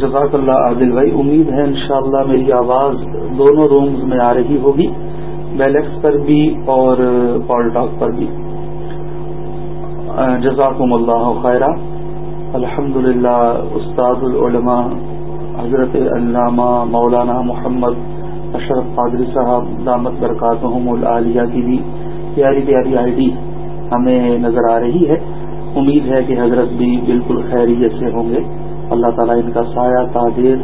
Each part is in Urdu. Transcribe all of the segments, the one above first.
جزاک اللہ عادل بھائی، امید ہے انشاءاللہ میری آواز دونوں رومز میں آ رہی ہوگی بیلیکس پر بھی اور پال ٹاک پر بھی۔ جزاکم اللہ خیرہ الحمد للہ استاد العلماء حضرت علامہ مولانا محمد اشرف قادری صاحب، دامت برکاتہم العالیہ کی بھی پیاری پیاری آئی ڈی ہمیں نظر آ رہی ہے۔ امید ہے کہ حضرت بھی بالکل خیریت سے ہوں گے۔ اللہ تعالیٰ ان کا سایہ تعدیر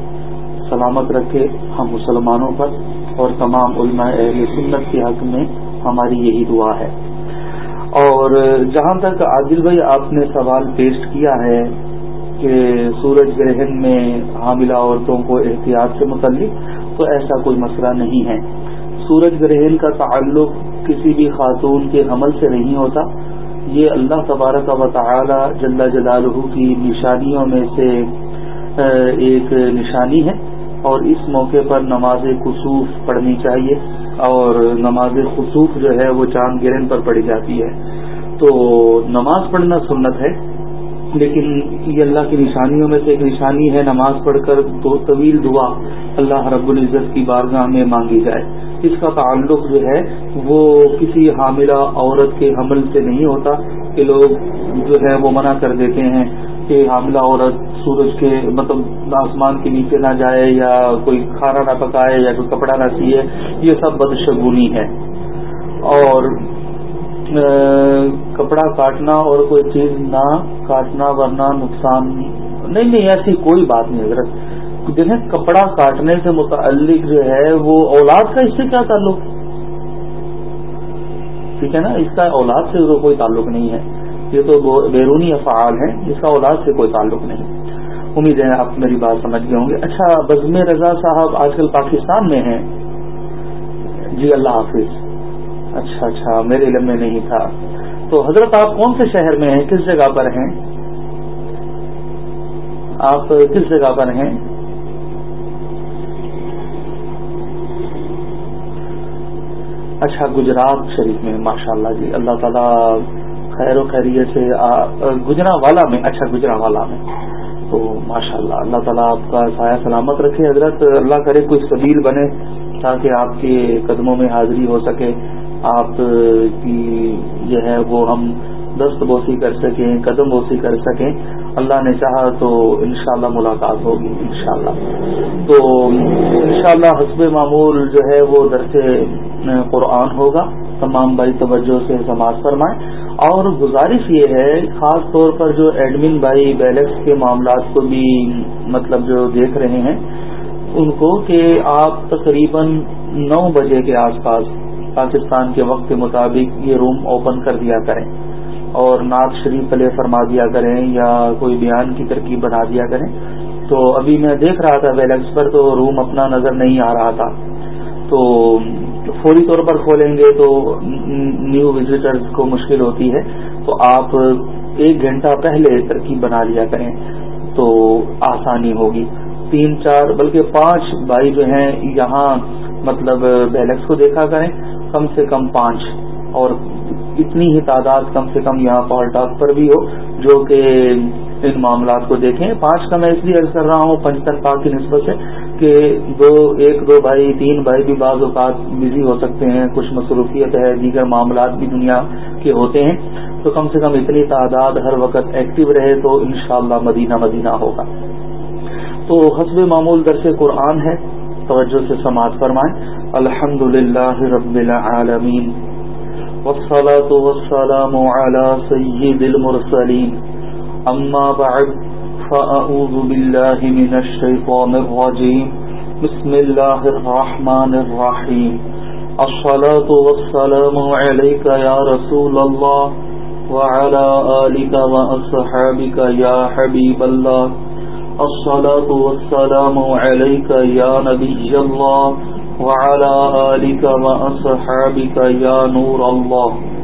سلامت رکھے ہم مسلمانوں پر اور تمام علماء اہل سنت کے حق میں ہماری یہی دعا ہے۔ اور جہاں تک عادل بھائی آپ نے سوال پیش کیا ہے کہ سورج گرہن میں حاملہ عورتوں کو احتیاط سے متعلق، تو ایسا کوئی مسئلہ نہیں ہے۔ سورج گرہن کا تعلق کسی بھی خاتون کے حمل سے نہیں ہوتا۔ یہ اللہ تبارک و تعالی جل جلالہ کی نشانیوں میں سے ایک نشانی ہے اور اس موقع پر نماز خصوف پڑھنی چاہیے اور نماز خصوف جو ہے وہ چاند گرہن پر پڑھی جاتی ہے۔ تو نماز پڑھنا سنت ہے، لیکن یہ اللہ کی نشانیوں میں سے ایک نشانی ہے، نماز پڑھ کر دو طویل دعا اللہ رب العزت کی بارگاہ میں مانگی جائے۔ اس کا تعلق جو ہے وہ کسی حاملہ عورت کے حمل سے نہیں ہوتا کہ لوگ جو ہے وہ منع کر دیتے ہیں کہ حاملہ عورت سورج کے مطلب آسمان کے نیچے نہ جائے یا کوئی کھانا نہ پکائے یا کوئی کپڑا نہ سیے، یہ سب بدشگونی ہے۔ اور کپڑا کاٹنا اور کوئی چیز نہ کاٹنا ورنہ نقصان نہیں نہیں، ایسی کوئی بات نہیں حضرت۔ دیکھیں کپڑا کاٹنے سے متعلق جو ہے وہ اولاد کا اس سے کیا تعلق؟ ٹھیک ہے نا؟ اس کا اولاد سے تو کوئی تعلق نہیں ہے۔ یہ تو بیرونی افعال ہے اس کا اولاد سے کوئی تعلق نہیں۔ امید ہے آپ میری بات سمجھ گئے ہوں گے۔ اچھا بزم رضا صاحب آج کل پاکستان میں ہیں۔ جی اللہ حافظ۔ اچھا اچھا میرے علم میں نہیں تھا۔ تو حضرت، آپ کون سے شہر میں ہیں؟ کس جگہ پر ہیں؟ آپ کس جگہ پر ہیں؟ اچھا گجرات شریف میں ماشاء اللہ جی اللہ تعالیٰ خیر و خیریت سے گجرا والا میں اچھا گجرا والا میں۔ تو ماشاء اللہ اللہ تعالیٰ آپ کا سایہ سلامت رکھے، حضرت، اللہ کرے کوئی سبیل بنے تاکہ آپ کے قدموں میں حاضری ہو سکے۔ آپ کی جو ہے وہ ہم دست بوسی کر سکیں، قدم بوسی کر سکیں۔ اللہ نے چاہا تو انشاءاللہ ملاقات ہوگی، انشاءاللہ۔ تو انشاءاللہ حسب معمول جو ہے وہ درس قرآن ہوگا، تمام بھائی توجہ سے سماعت فرمائیں۔ اور گزارش یہ ہے، خاص طور پر جو ایڈمن بھائی بیلکس کے معاملات کو بھی مطلب جو دیکھ رہے ہیں، ان کو کہ آپ تقریباً نو بجے کے آس پاس پاکستان کے وقت کے مطابق یہ روم اوپن کر دیا کریں۔ اور نعت شریف پلے فرما دیا کریں یا کوئی بیان کی ترکیب بنا دیا کریں۔ تو ابھی میں دیکھ رہا تھا ویلیکس پر، تو روم اپنا نظر نہیں آ رہا تھا۔ تو فوری طور پر کھولیں گے تو نیو وزٹرز کو مشکل ہوتی ہے، تو آپ ایک گھنٹہ پہلے ترکیب بنا لیا کریں تو آسانی ہوگی۔ تین، چار، بلکہ پانچ بھائی جو ہیں یہاں مطلب بیلکس کو دیکھا کریں، کم سے کم پانچ۔ اور اتنی ہی تعداد کم سے کم یہاں پال ٹاک پر بھی ہو، جو کہ ان معاملات کو دیکھیں۔ پانچ کا میں اس لیے عرض کر رہا ہوں پنچتن پاک کی نسبت سے کہ دو، ایک، دو بھائی، تین بھائی بھی بعض اوقات بزی ہو سکتے ہیں۔ کچھ مصروفیت ہے، دیگر معاملات بھی دنیا کے ہوتے ہیں۔ تو کم سے کم اتنی تعداد ہر وقت ایکٹیو رہے تو انشاءاللہ مدینہ مدینہ ہوگا۔ تو حسب معمول درس قرآن ہے۔ توجہ سے سماعت فرمائیں۔ الحمد للہ رب العالمین۔ والصلاة والسلام على سيد المرسلين أما بعد، فأعوذ بالله من الشيطان الرجيم. بسم الله الرحمن الرحيم. الصلاة والسلام عليك يا رسول الله وعلى آلك وأصحابك يا حبيب الله. الصلاة والسلام عليك يا نبي الله وعلى آلك وأصحابك يا نور الله.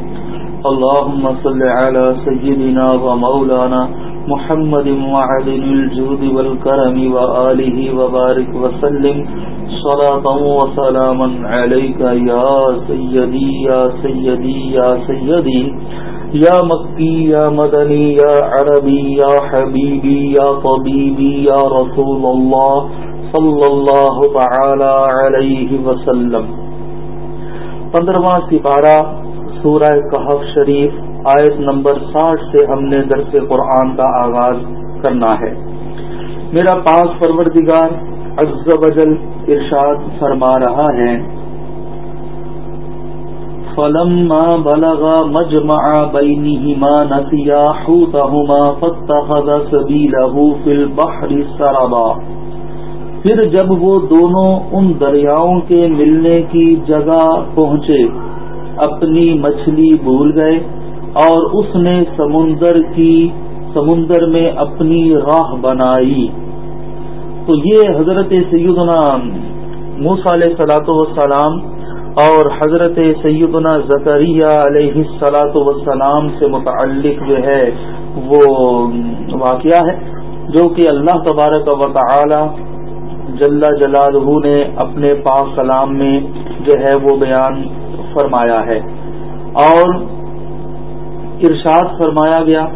اللهم صل على سيدنا ومولانا محمد وعدن الجود والكرم وآله وبارك وسلم صلاة وسلاما عليك يا سيدي يا سيدي يا سيدي یا مکی یا مدنی یا عربی یا حبیبی یا طبیبی یا رسول اللہ صلی اللہ تعالی علیہ وسلم. پندرواں سپارہ سورہ کہف شریف آیت نمبر ساٹھ سے ہم نے درس قرآن کا آغاز کرنا ہے۔ میرا پاس پروردگار عز و جل ارشاد فرما رہا ہے۔ فلما بلغ مجمع بينهما نسيا حوتهما فاتخذ سبيله في البحر سربا۔ پھر جب وہ دونوں ان دریاؤں کے ملنے کی جگہ پہنچے اپنی مچھلی بھول گئے اور اس نے سمندر کی، سمندر میں اپنی راہ بنائی۔ تو یہ حضرت سیدنا موسا علیہ سلاۃ وسلام اور حضرت سیدنا زکریہ علیہ سلاۃ وسلام سے متعلق جو ہے، وہ واقعہ ہے، جو کہ اللہ تبارک و تعالی جل جلالہ نے اپنے پاک کلام میں جو ہے، وہ بیان فرمایا ہے۔ اور ارشاد فرمایا گیا،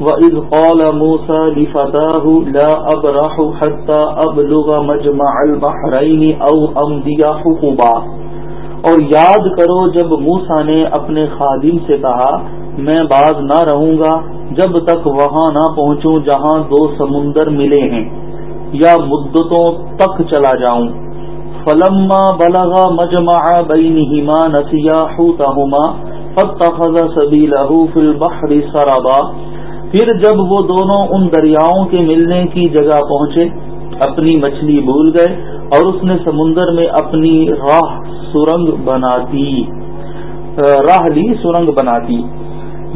وَإِذْ قَالَ مُوسَى لِفَتَاهُ لَا أَبْرَحُ حَتَّى أَبْلُغَ مَجْمَعَ الْبَحْرَيْنِ أَوْ أَمْضِيَ حُقُبًا۔ اور یاد کرو، جب موسا نے اپنے خادم سے کہا، میں باز نہ رہوں گا، جب تک وہاں نہ پہنچوں جہاں دو سمندر ملے ہیں، یا مدتوں تک چلا جاؤں۔ فلما بلغا مجمع بینہما نسیا حوتہما فاتخذ سبیلہ فی البحر سرابا پھر جب وہ دونوں ان دریاؤں کے ملنے کی جگہ پہنچے، اپنی مچھلی بھول گئے اور اس نے سمندر میں اپنی راہ سرنگ بناتی راہ لی، سرنگ بناتی۔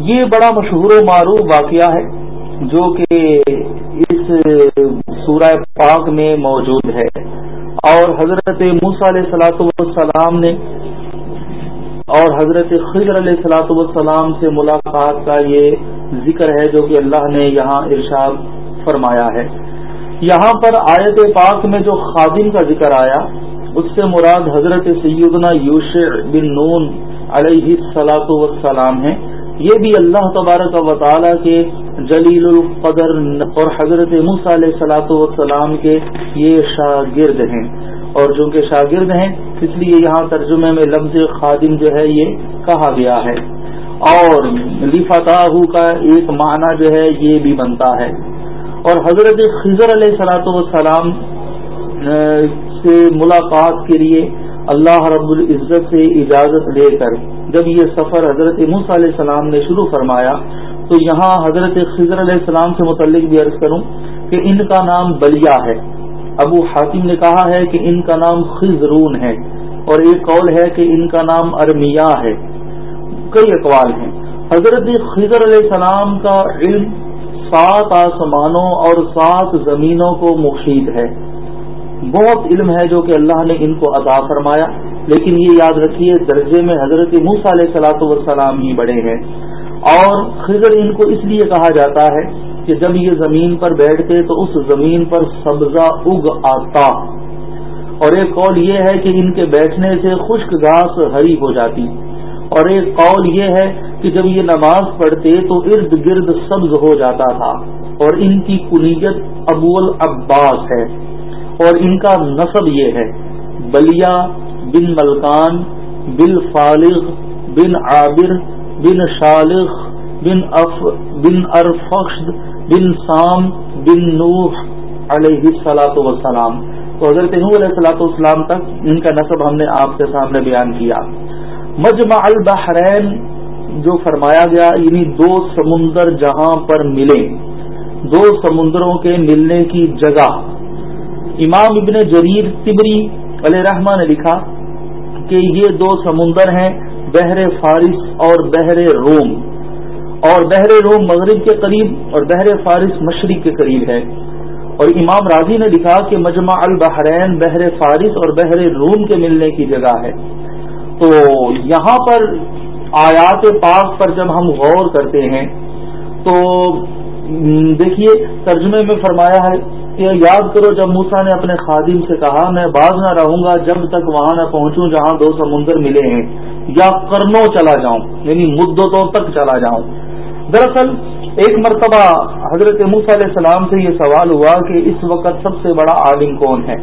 یہ بڑا مشہور و معروف واقعہ ہے، جو کہ اس سورہ پاک میں موجود ہے۔ اور حضرت موس علیہ سلاۃ والسلام نے اور حضرت خضر علیہ سلاۃ والسلام سے ملاقات کا یہ ذکر ہے جو کہ اللہ نے یہاں ارشاد فرمایا ہے۔ یہاں پر آیت پاک میں جو خادم کا ذکر آیا، اس سے مراد حضرت سیدنا یوش بن نون علیہ سلاۃ وسلام ہیں۔ یہ بھی اللہ تبارک و تعالیٰ کے جلیل القدر، اور حضرت مس علیہ سلاۃ وسلام کے یہ شاگرد ہیں۔ اور جو کہ شاگرد ہیں، اس لیے یہاں ترجمے میں لفظ خادم جو ہے یہ کہا گیا ہے۔ اور لفتاح کا ایک معنی جو ہے یہ بھی بنتا ہے۔ اور حضرت خضر علیہ صلاۃ والسلام سے ملاقات کے لیے اللہ رب العزت سے اجازت لے کر جب یہ سفر حضرت مس علیہ السلام نے شروع فرمایا، تو یہاں حضرت خضر علیہ السلام سے متعلق بھی عرض کروں کہ ان کا نام بلیا ہے۔ ابو حاکم نے کہا ہے کہ ان کا نام خزرون ہے اور ایک قول ہے کہ ان کا نام ارمیا ہے۔ کئی اقوال ہیں۔ حضرت خضر علیہ السلام کا علم سات آسمانوں اور سات زمینوں کو مفید ہے۔ بہت علم ہے جو کہ اللہ نے ان کو عطا فرمایا، لیکن یہ یاد رکھیے درجے میں حضرت موس علیہ سلاۃ والسلام ہی بڑے ہیں۔ اور خضر ان کو اس لیے کہا جاتا ہے کہ جب یہ زمین پر بیٹھتے تو اس زمین پر سبزہ اگ آتا۔ اور ایک قول یہ ہے کہ ان کے بیٹھنے سے خشک گھاس ہری ہو جاتی۔ اور ایک قول یہ ہے کہ جب یہ نماز پڑھتے تو ارد گرد سبز ہو جاتا تھا۔ اور ان کی کنیت ابو العباس ہے۔ اور ان کا نصب یہ ہے، بلیا بن ملکان، بن فالغ، بن عابر، بن شالخ بن اف، بن ارفخ بن سام، بن نوح علیہ سلاۃ وسلام تو حضرت نوح علیہ السلاۃ والسلام تک ان کا نصب ہم نے آپ کے سامنے بیان کیا۔ مجمع البحرین جو فرمایا گیا یعنی دو سمندر جہاں پر ملے دو سمندروں کے ملنے کی جگہ۔ امام ابن جریر تبری علیہ رحمٰ نے لکھا کہ یہ دو سمندر ہیں، بحر فارس اور بحر روم۔ اور بحر روم مغرب کے قریب اور بحر فارس مشرق کے قریب ہے۔ اور امام راضی نے لکھا کہ مجمع البحرین بحر فارس اور بحر روم کے ملنے کی جگہ ہے۔ تو یہاں پر آیات پاک پر جب ہم غور کرتے ہیں، تو دیکھیے ترجمے میں فرمایا ہے یاد کرو جب موسا نے اپنے خادم سے کہا، میں باز نہ رہوں گا جب تک وہاں نہ پہنچوں جہاں دو سمندر ملے ہیں، یا کرنوں چلا جاؤں یعنی مدتوں تک چلا جاؤں۔ دراصل ایک مرتبہ حضرت علیہ السلام سے یہ سوال ہوا کہ اس وقت سب سے بڑا عالم کون ہے؟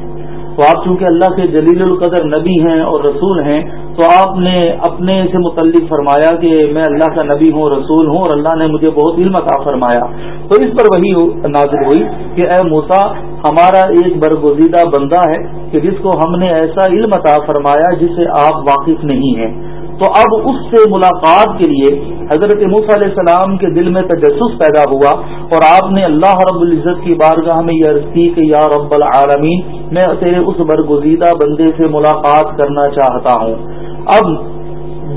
تو آپ چونکہ اللہ کے جلیل القدر نبی ہیں اور رسول ہیں تو آپ نے اپنے سے متعلق فرمایا کہ میں اللہ کا نبی ہوں رسول ہوں اور اللہ نے مجھے بہت علم عطا فرمایا۔ تو اس پر وہی نازل ہوئی کہ اے موسا ہمارا ایک برگزیدہ بندہ ہے کہ جس کو ہم نے ایسا علم عطا فرمایا جسے آپ واقف نہیں ہیں۔ تو اب اس سے ملاقات کے لیے حضرت موسیٰ علیہ السلام کے دل میں تجسس پیدا ہوا اور آپ نے اللہ رب العزت کی بارگاہ میں یہ عرض کی کہ یا رب العالمین، میں تیرے اس برگزیدہ بندے سے ملاقات کرنا چاہتا ہوں۔ اب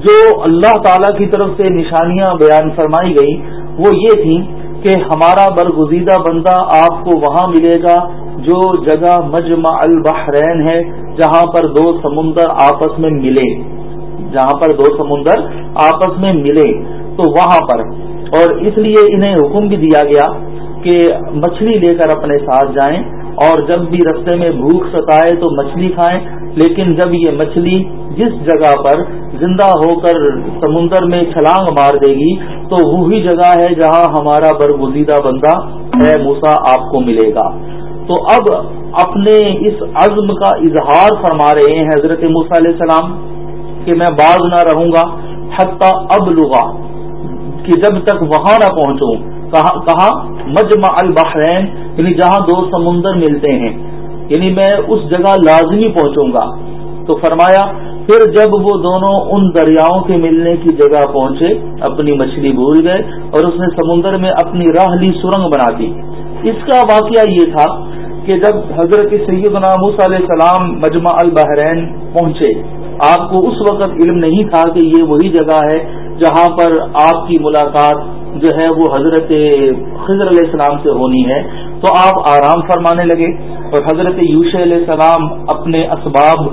جو اللہ تعالی کی طرف سے نشانیاں بیان فرمائی گئی، وہ یہ تھیں کہ ہمارا برگزیدہ بندہ آپ کو وہاں ملے گا جو جگہ مجمع البحرین ہے، جہاں پر دو سمندر آپس میں ملے جہاں پر دو سمندر آپس میں ملے تو وہاں پر۔ اور اس لیے انہیں حکم بھی دیا گیا کہ مچھلی لے کر اپنے ساتھ جائیں اور جب بھی رستے میں بھوک ستائے تو مچھلی کھائیں۔ لیکن جب یہ مچھلی جس جگہ پر زندہ ہو کر سمندر میں چھلانگ مار دے گی، تو وہی جگہ ہے جہاں ہمارا برگزیدہ بندہ ہے موسا آپ کو ملے گا۔ تو اب اپنے اس عزم کا اظہار فرما رہے ہیں حضرت موسیٰ علیہ السلام۔ کہ میں باز نہ رہوں گا، حتیٰ اب لغا کہ جب تک وہاں نہ پہنچوں۔ کہا، مجمع البحرین یعنی جہاں دو سمندر ملتے ہیں۔ یعنی میں اس جگہ لازمی پہنچوں گا۔ تو فرمایا، پھر جب وہ دونوں ان دریاؤں کے ملنے کی جگہ پہنچے، اپنی مچھلی بھول گئے اور اس نے سمندر میں اپنی راہ لی سرنگ بنا دی۔ اس کا واقعہ یہ تھا کہ جب حضرت سیدنا موسیٰ علیہ السلام مجمع البحرین پہنچے آپ کو اس وقت علم نہیں تھا کہ یہ وہی جگہ ہے جہاں پر آپ کی ملاقات جو ہے وہ حضرت خضر علیہ السلام سے ہونی ہے۔ تو آپ آرام فرمانے لگے اور حضرت یوش علیہ السلام اپنے اسباب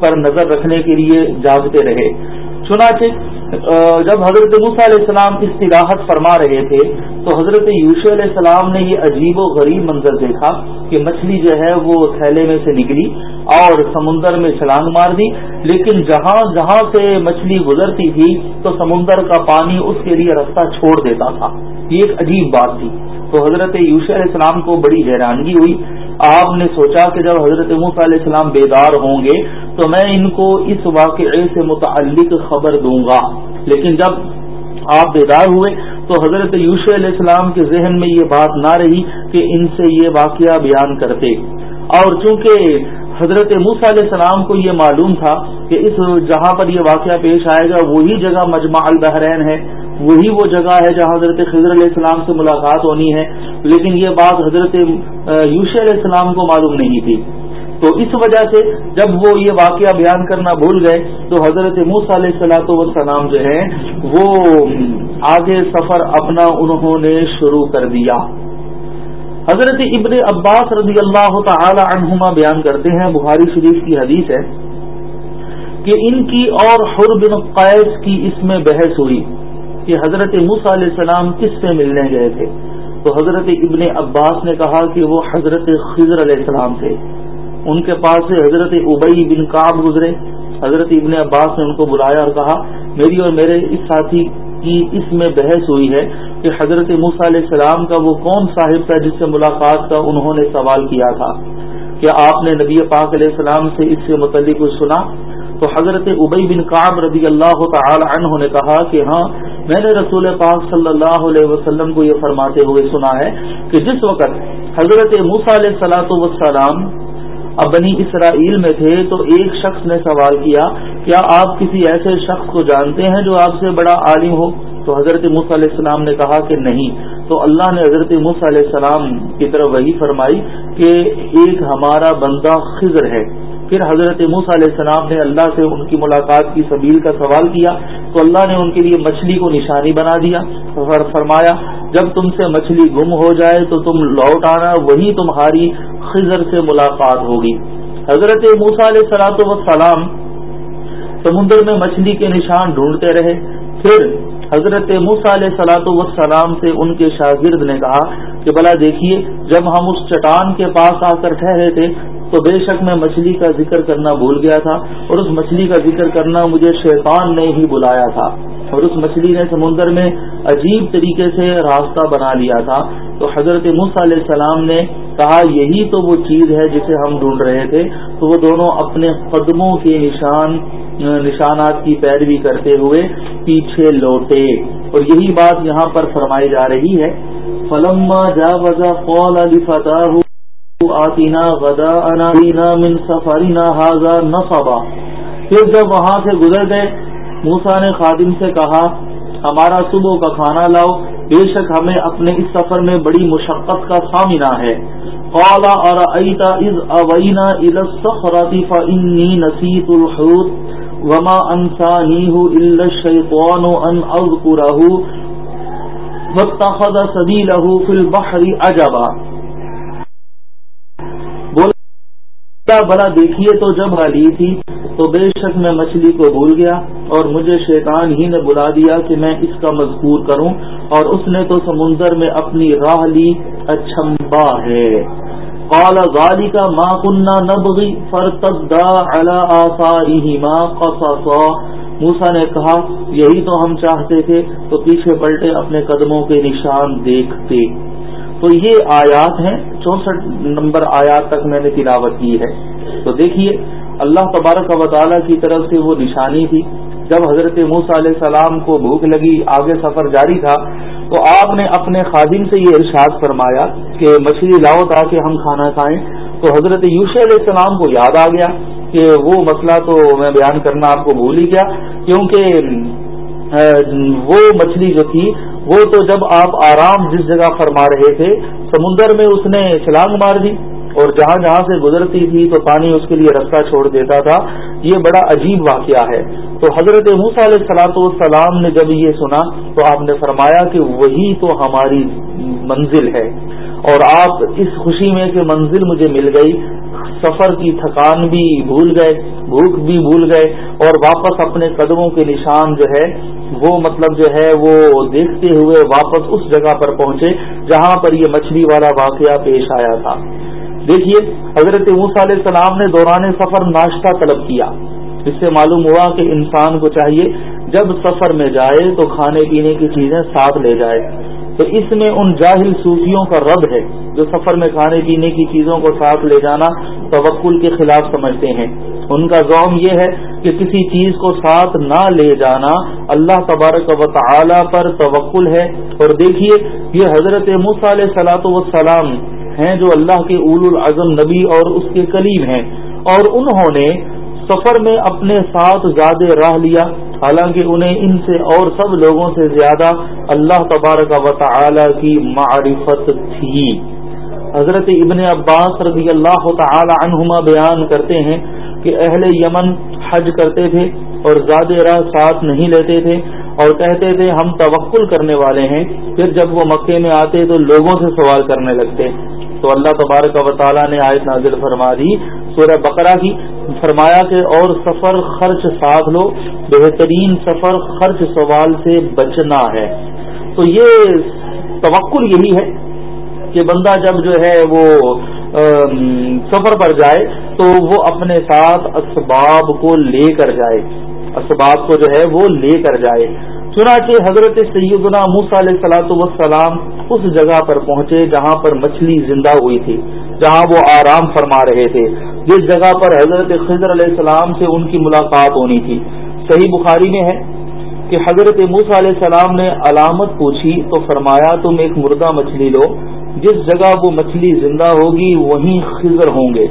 پر نظر رکھنے کے لیے جاگتے رہے۔ چنانچہ جب حضرت موسیٰ علیہ السلام استراحت فرما رہے تھے، تو حضرت یوش علیہ السلام نے یہ عجیب و غریب منظر دیکھا کہ مچھلی جو ہے وہ تھیلے میں سے نکلی اور سمندر میں چھلانگ مار دی۔ لیکن جہاں جہاں سے مچھلی گزرتی تھی، تو سمندر کا پانی اس کے لیے رستہ چھوڑ دیتا تھا۔ یہ ایک عجیب بات تھی۔ تو حضرت یوش علیہ السلام کو بڑی حیرانگی ہوئی آپ نے سوچا کہ جب حضرت موسیٰ علیہ السلام بیدار ہوں گے تو میں ان کو اس واقعے سے متعلق خبر دوں گا۔ لیکن جب آپ بیدار ہوئے تو حضرت یوش علیہ السلام کے ذہن میں یہ بات نہ رہی کہ ان سے یہ واقعہ بیان کرتے۔ اور چونکہ حضرت موسیٰ علیہ السلام کو یہ معلوم تھا کہ اس جہاں پر یہ واقعہ پیش آئے گا، وہی جگہ مجمع البحرین ہے۔ وہی وہ جگہ ہے جہاں حضرت خضر علیہ السلام سے ملاقات ہونی ہے، لیکن یہ بات حضرت یوش علیہ السلام کو معلوم نہیں تھی۔ تو اس وجہ سے جب وہ یہ واقعہ بیان کرنا بھول گئے، تو حضرت موس علیہ السلاۃ والسلام جو ہے وہ آگے سفر اپنا انہوں نے شروع کر دیا۔ حضرت ابن عباس رضی اللہ تعالی عنہما بیان کرتے ہیں، بخاری شریف کی حدیث ہے کہ ان کی اور حر بن قیس کی اس میں بحث ہوئی۔ کہ حضرت موس علیہ السلام کس سے ملنے گئے تھے؟ تو حضرت ابن عباس نے کہا کہ وہ حضرت خضر علیہ السلام تھے۔ ان کے پاس سے حضرت ابئی بن کاب گزرے۔ حضرت ابن عباس نے ان کو بلایا اور کہا، میری اور میرے اس ساتھی کی اس میں بحث ہوئی ہے کہ حضرت موسیٰ علیہ السلام کا وہ کون صاحب تھا جس سے ملاقات کا انہوں نے سوال کیا تھا۔ کہ آپ نے نبی پاک علیہ السلام سے اس سے متعلق کچھ سنا؟ تو حضرت ابئی بن کاب رضی اللہ تعالی عنہ نے کہا کہ ہاں میں نے رسول پاک صلی اللہ علیہ وسلم کو یہ فرماتے ہوئے سنا ہے کہ جس وقت حضرت موسیٰ علیہ السلاۃ وسلام اب بنی اسرائیل میں تھے تو ایک شخص نے سوال کیا کیا آپ کسی ایسے شخص کو جانتے ہیں جو آپ سے بڑا عالم ہو؟ تو حضرت مص علیہ السلام نے کہا کہ نہیں۔ تو اللہ نے حضرت مص علیہ السلام کی طرف وہی فرمائی کہ ایک ہمارا بندہ خضر ہے۔ پھر حضرت موس علیہ السلام نے اللہ سے ان کی ملاقات کی سبیل کا سوال کیا تو اللہ نے ان کے لیے مچھلی کو نشانی بنا دیا فرمایا، جب تم سے مچھلی گم ہو جائے تو تم لوٹ آنا، وہی تمہاری خضر سے ملاقات ہوگی۔ حضرت موسا علیہ سلاۃ وسلام سمندر میں مچھلی کے نشان ڈھونڈتے رہے۔ پھر حضرت موسا علیہ سلاۃ وسلام سے ان کے شاگرد نے کہا کہ، بلا دیکھیے، جب ہم اس چٹان کے پاس آ کر ٹھہرے تھے تو بے شک میں مچھلی کا ذکر کرنا بھول گیا تھا اور اس مچھلی کا ذکر کرنا مجھے شیطان نے ہی بلایا تھا اور اس مچھلی نے سمندر میں عجیب طریقے سے راستہ بنا لیا تھا تو حضرت مس علیہ السلام نے کہا، یہی تو وہ چیز ہے جسے ہم ڈھونڈ رہے تھے۔ تو وہ دونوں اپنے قدموں کے نشان، نشانات کی پیروی کرتے ہوئے پیچھے لوٹے۔ اور یہی بات یہاں پر فرمائی جا رہی ہے۔ فلما جا وزا قول علی فتح آتینا غدا انا من سفرینا حاضا نصبا. پھر جب وہاں سے گزر گئے موسا نے خادم سے کہا، ہمارا صبح کا کھانا لاؤ، بے شک ہمیں اپنے اس سفر میں بڑی مشقت کا سامنا ہے۔ قال ارأيت اذ اوينا الى الصخرة فاني نسيت الحوت وما انسانيه الا الشيطان ان اذكره واتخذ سبيله في البحر عجبا۔ بولا بلا دیکھیے تو جب حالی تھی، تو بے شک میں مچھلی کو بھول گیا اور مجھے شیطان ہی نے بلا دیا کہ میں اس کا مذکور کروں اور اس نے تو سمندر میں اپنی راہ لی۔ اچھمبا ہے۔ قال ذلك ما كنا نبغي فرتدا على آثارهما قصصا۔ موسا نے کہا، یہی تو ہم چاہتے تھے۔ تو پیچھے پلٹے اپنے قدموں کے نشان دیکھتے۔ تو یہ آیات ہیں، چونسٹھ نمبر آیات تک میں نے تلاوت کی ہے۔ تو دیکھیے، اللہ تبارک و تعالیٰ کی طرف سے وہ نشانی تھی۔ جب حضرت موسا علیہ السلام کو بھوک لگی، آگے سفر جاری تھا، تو آپ نے اپنے خادم سے یہ ارشاد فرمایا کہ مچھلی لاؤ تاکہ ہم کھانا کھائیں۔ تو حضرت یوش علیہ السلام کو یاد آ گیا کہ وہ مسئلہ تو میں بیان کرنا آپ کو بھول ہی گیا، کیونکہ وہ مچھلی جو تھی وہ تو جب آپ آرام جس جگہ فرما رہے تھے، سمندر میں اس نے چھلانگ مار دی اور جہاں جہاں سے گزرتی تھی تو پانی اس کے لیے رستہ چھوڑ دیتا تھا۔ یہ بڑا عجیب واقعہ ہے۔ تو حضرت موسا علیہ سلاۃ والسلام نے جب یہ سنا تو آپ نے فرمایا کہ وہی تو ہماری منزل ہے اور آپ اس خوشی میں کہ منزل مجھے مل گئی۔ سفر کی تھکان بھی بھول گئے، بھوک بھی بھول گئے، اور واپس اپنے قدموں کے نشان جو ہے، وہ مطلب جو ہے، وہ دیکھتے ہوئے واپس اس جگہ پر پہنچے جہاں پر یہ مچھلی والا واقعہ پیش آیا تھا۔ دیکھیے، حضرت موسیٰ علیہ السلام نے دوران سفر ناشتہ طلب کیا۔ اس سے معلوم ہوا کہ انسان کو چاہیے، جب سفر میں جائے تو کھانے پینے کی چیزیں ساتھ لے جائے۔ تو اس میں ان جاہل صوفیوں کا رد ہے جو سفر میں کھانے پینے کی چیزوں کو ساتھ لے جانا توکل کے خلاف سمجھتے ہیں۔ ان کا ذوم یہ ہے کہ کسی چیز کو ساتھ نہ لے جانا اللہ تبارک و تعالی پر توکل ہے۔ اور دیکھیے، یہ حضرت علیہ سلاۃ وسلام ہیں جو اللہ کے اول العظم نبی اور اس کے کلیم ہیں۔ اور انہوں نے سفر میں اپنے ساتھ زیادہ راہ لیا۔ حالانکہ انہیں ان سے اور سب لوگوں سے زیادہ اللہ تبارک و تعالی کی معرفت تھی۔ حضرت ابن عباس رضی اللہ تعالی عنہما بیان کرتے ہیں کہ اہل یمن حج کرتے تھے اور زیادہ راہ ساتھ نہیں لیتے تھے اور کہتے تھے ہم توکل کرنے والے ہیں۔ پھر جب وہ مکے میں آتے تو لوگوں سے سوال کرنے لگتے۔ تو اللہ تبارک و تعالیٰ نے آیت نازل فرما دی سورہ بقرہ کی۔ فرمایا کہ اور سفر خرچ ساتھ لو، بہترین سفر خرچ سوال سے بچنا ہے۔ تو یہ توکل یہی ہے کہ بندہ جب جو ہے وہ سفر پر جائے تو وہ اپنے ساتھ اسباب کو لے کر جائے۔ اسباب کو جو ہے وہ لے کر جائے۔ چنانچہ حضرت سیدنا موسا علیہ سلاۃ وسلام اس جگہ پر پہنچے جہاں پر مچھلی زندہ ہوئی تھی۔ جہاں وہ آرام فرما رہے تھے۔ جس جگہ پر حضرت خضر علیہ السلام سے ان کی ملاقات ہونی تھی۔ صحیح بخاری میں ہے کہ حضرت موسا علیہ السلام نے علامت پوچھی تو فرمایا، تم ایک مردہ مچھلی لو۔ جس جگہ وہ مچھلی زندہ ہوگی، وہیں خضر ہوں گے۔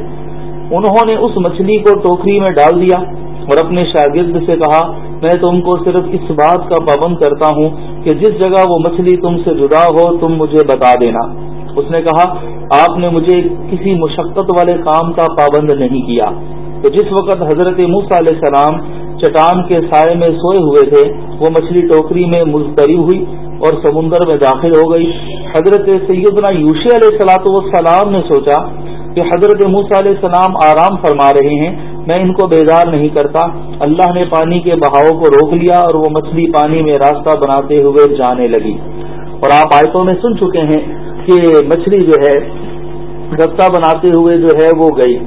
انہوں نے اس مچھلی کو ٹوکری میں ڈال دیا اور اپنے شاگرد سے کہا، میں تم کو صرف اس بات کا پابند کرتا ہوں کہ جس جگہ وہ مچھلی تم سے جدا ہو، تم مجھے بتا دینا۔ اس نے کہا آپ نے مجھے کسی مشقت والے کام کا پابند نہیں کیا۔ تو جس وقت حضرت موسا علیہ السلام چٹان کے سائے میں سوئے ہوئے تھے، وہ مچھلی ٹوکری میں مستری ہوئی اور سمندر میں داخل ہو گئی۔ حضرت سیدنا یوشی علیہ السلاۃ والسلام نے سوچا کہ حضرت موسا علیہ السلام آرام فرما رہے ہیں۔ میں ان کو بیدار نہیں کرتا۔ اللہ نے پانی کے بہاؤ کو روک لیا اور وہ مچھلی پانی میں راستہ بناتے ہوئے جانے لگی۔ اور آپ آیتوں میں سن چکے ہیں کہ مچھلی جو ہے رستہ بناتے ہوئے جو ہے وہ گئی۔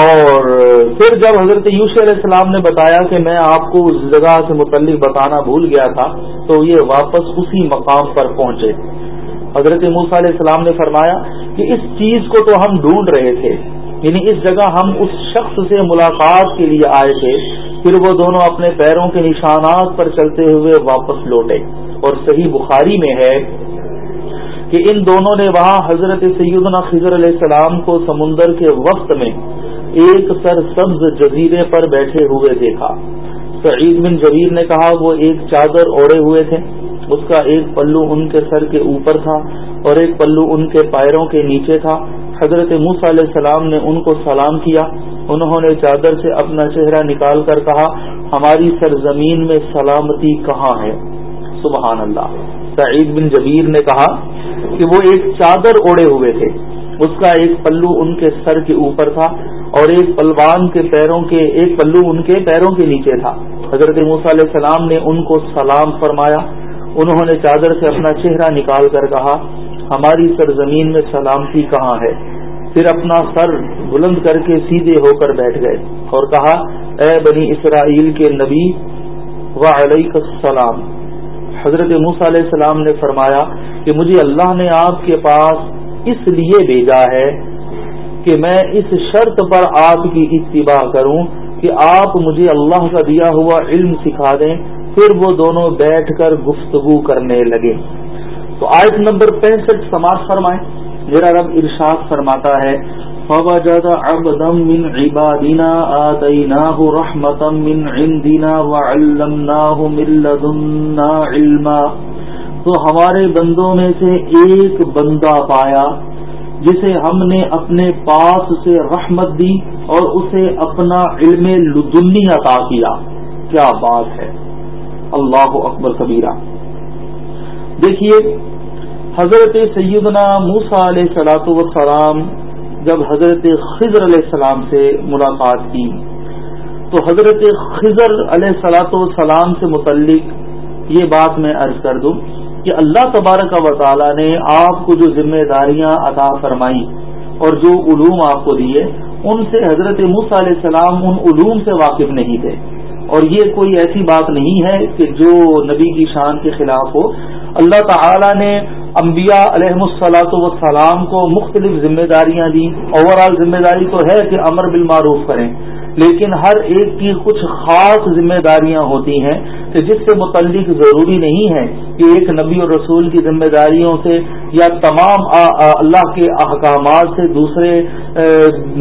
اور پھر جب حضرت یوش علیہ السلام نے بتایا کہ میں آپ کو اس جگہ سے متعلق بتانا بھول گیا تھا، تو یہ واپس اسی مقام پر پہنچے۔ حضرت موسیٰ علیہ السلام نے فرمایا کہ اس چیز کو تو ہم ڈھونڈ رہے تھے یعنی اس جگہ ہم اس شخص سے ملاقات کے لیے آئے تھے، پھر وہ دونوں اپنے پیروں کے نشانات پر چلتے ہوئے واپس لوٹے۔ اور صحیح بخاری میں ہے کہ ان دونوں نے وہاں حضرت سیدنا خضر علیہ السلام کو سمندر کے وقت میں ایک سر سبز جزیرے پر بیٹھے ہوئے دیکھا۔ سعید بن جبیر نے کہا، وہ ایک چادر اوڑے ہوئے تھے۔ اس کا ایک پلو ان کے سر کے اوپر تھا اور ایک پلو ان کے پیروں کے نیچے تھا۔ حضرت موس علیہ السلام نے ان کو سلام کیا۔ انہوں نے چادر سے اپنا چہرہ نکال کر کہا، ہماری سرزمین میں سلامتی کہاں ہے؟ سبحان اللہ۔ سعید بن جبیر نے کہا کہ وہ ایک چادر اوڑے ہوئے تھے۔ اس کا ایک پلو ان کے سر کے اوپر تھا اور ایک پلوان کے پیروں کے، ایک پلو ان کے پیروں کے نیچے تھا۔ حضرت موسیٰ علیہ السلام نے ان کو سلام فرمایا۔ انہوں نے چادر سے اپنا چہرہ نکال کر کہا، ہماری سرزمین میں سلامتی کہاں ہے؟ پھر اپنا سر بلند کر کے سیدھے ہو کر بیٹھ گئے اور کہا، اے بنی اسرائیل کے نبی و علیہ السلام۔ حضرت موسیٰ علیہ السلام نے فرمایا کہ مجھے اللہ نے آپ کے پاس اس لیے بھیجا ہے کہ میں اس شرط پر آپ کی اتباع کروں کہ آپ مجھے اللہ کا دیا ہوا علم سکھا دیں، پھر وہ دونوں بیٹھ کر گفتگو کرنے لگے تو آیت نمبر پینسٹھ سماج فرمائے میرا رب ارشاد فرماتا ہے فوجد عبدا من عبادنا آتيناه رحمة من عندنا وعلمناه من لدنا علما۔ تو ہمارے بندوں میں سے ایک بندہ پایا، جسے ہم نے اپنے پاس سے رحمت دی اور اسے اپنا علم لدنی عطا کیا۔ کیا بات ہے۔ اللہ اکبر کبیرہ۔ دیکھیے، حضرت سیدنا موسا علیہ سلاۃ وسلام جب حضرت خضر علیہ السلام سے ملاقات کی، تو حضرت خضر علیہ سلاۃ والسلام سے متعلق یہ بات میں عرض کر دوں کہ اللہ تبارک و تعالی نے آپ کو جو ذمہ داریاں عطا فرمائی اور جو علوم آپ کو دیے، ان سے حضرت مس علیہ السلام ان علوم سے واقف نہیں تھے۔ اور یہ کوئی ایسی بات نہیں ہے کہ جو نبی کی شان کے خلاف ہو۔ اللہ تعالی نے انبیاء علیہ السلاط وسلام کو مختلف ذمہ داریاں دیں۔ اوور آل ذمہ داری تو ہے کہ امر بالمعروف کریں۔ لیکن ہر ایک کی کچھ خاص ذمہ داریاں ہوتی ہیں کہ جس سے متعلق ضروری نہیں ہے کہ ایک نبی اور رسول کی ذمہ داریوں سے یا تمام اللہ کے احکامات سے دوسرے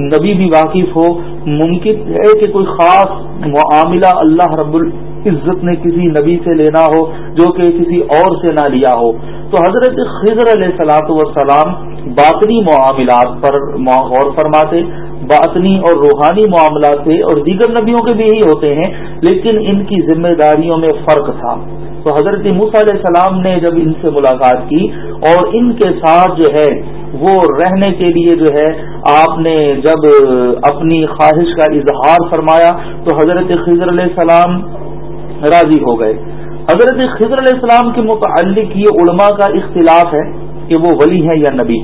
نبی بھی واقف ہو، ممکن ہے کہ کوئی خاص معاملہ اللہ رب ال عزت نے کسی نبی سے لینا ہو جو کہ کسی اور سے نہ لیا ہو۔ تو حضرت خضر علیہ سلاۃ وسلام باطنی معاملات پر غور فرماتے باطنی اور روحانی معاملات تھے اور دیگر نبیوں کے بھی یہی ہوتے ہیں، لیکن ان کی ذمہ داریوں میں فرق تھا۔ تو حضرت موسیٰ علیہ السلام نے جب ان سے ملاقات کی اور ان کے ساتھ جو ہے، وہ رہنے کے لیے جو ہے، آپ نے جب اپنی خواہش کا اظہار فرمایا تو حضرت خضر علیہ السلام راضی ہو گئے۔ حضرت خضر علیہ السلام کے متعلق یہ علماء کا اختلاف ہے کہ وہ ولی ہیں یا نبی۔